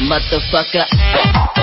motherfucker.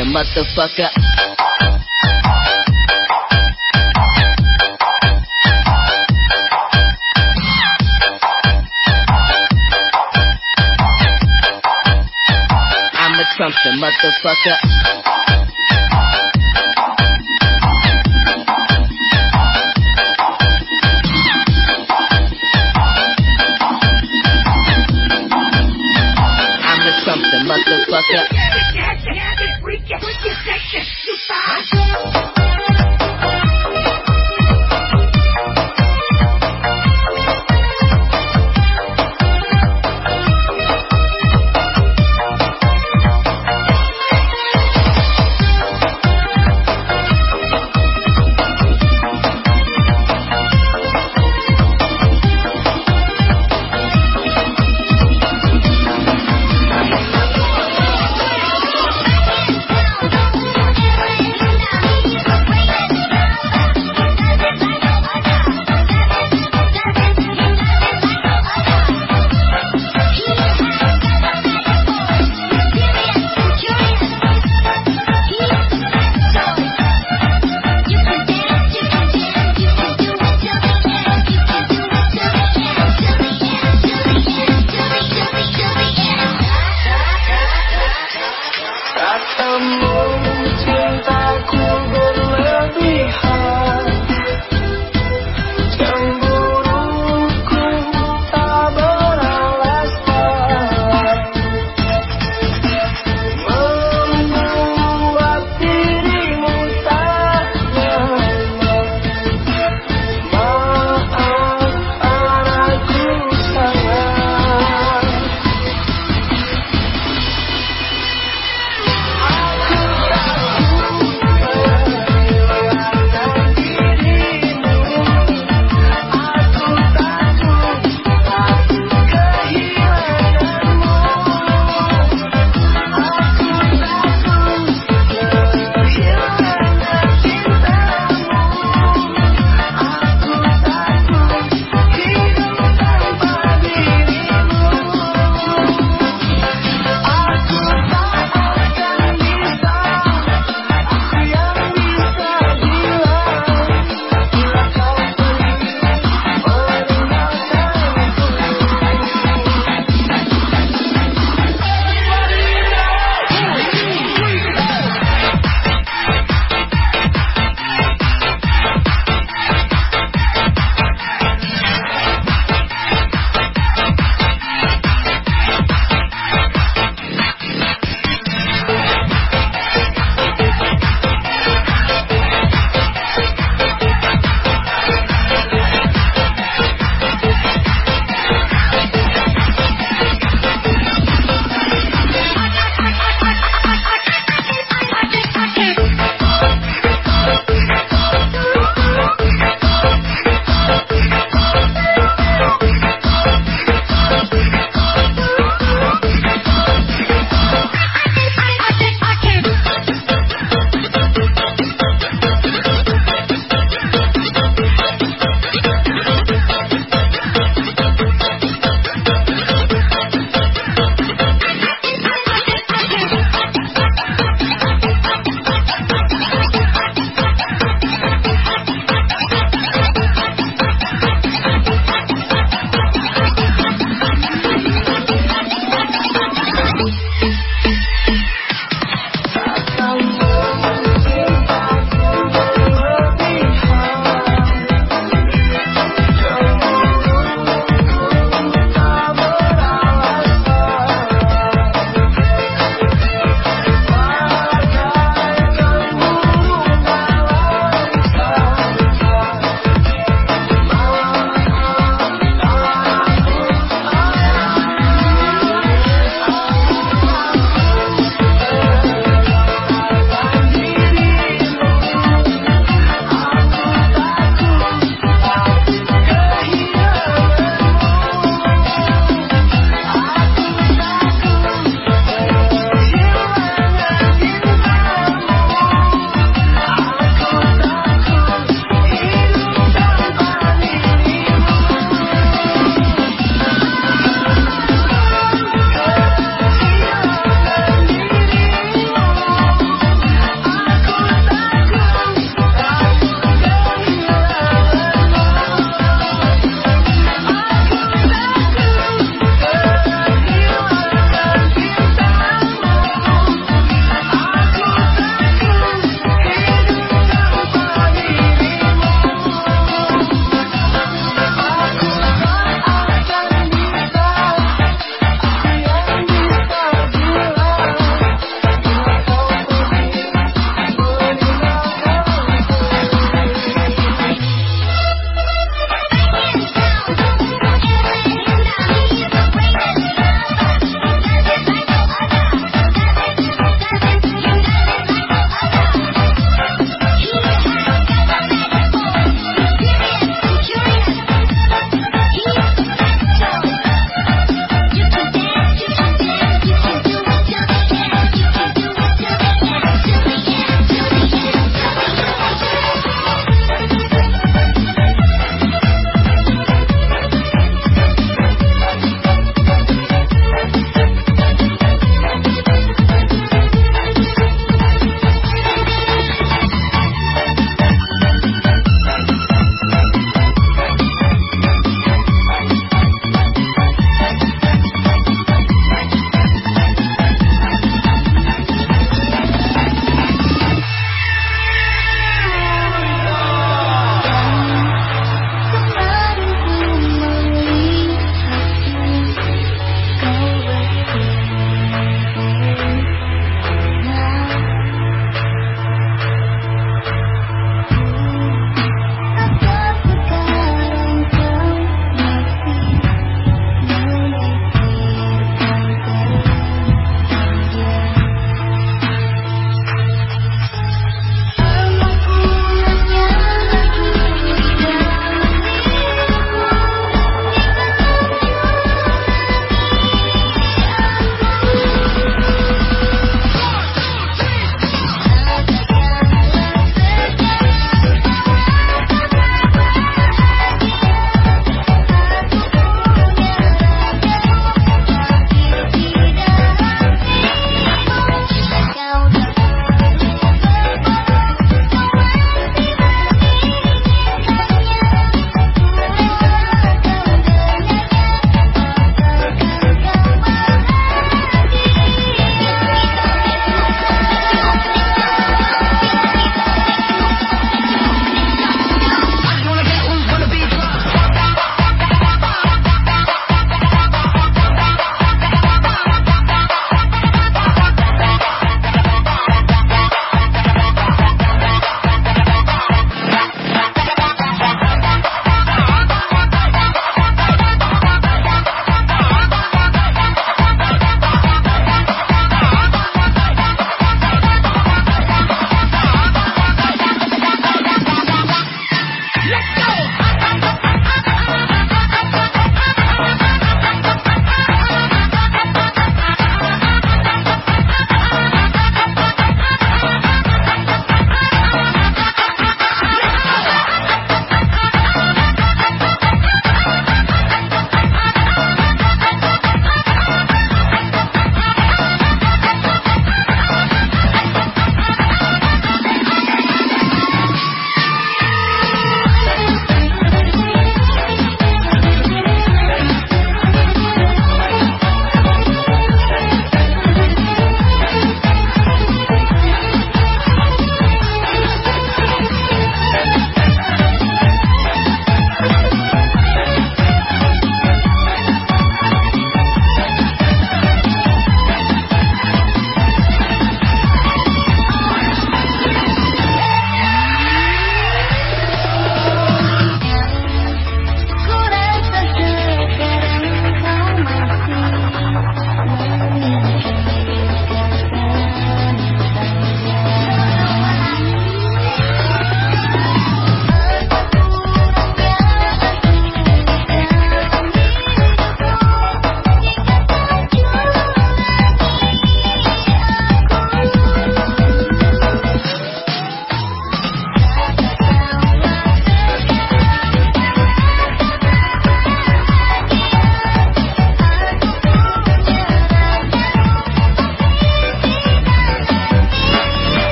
the motherfucker. I'm a trump the motherfucker. motherfucker. freak you. Freak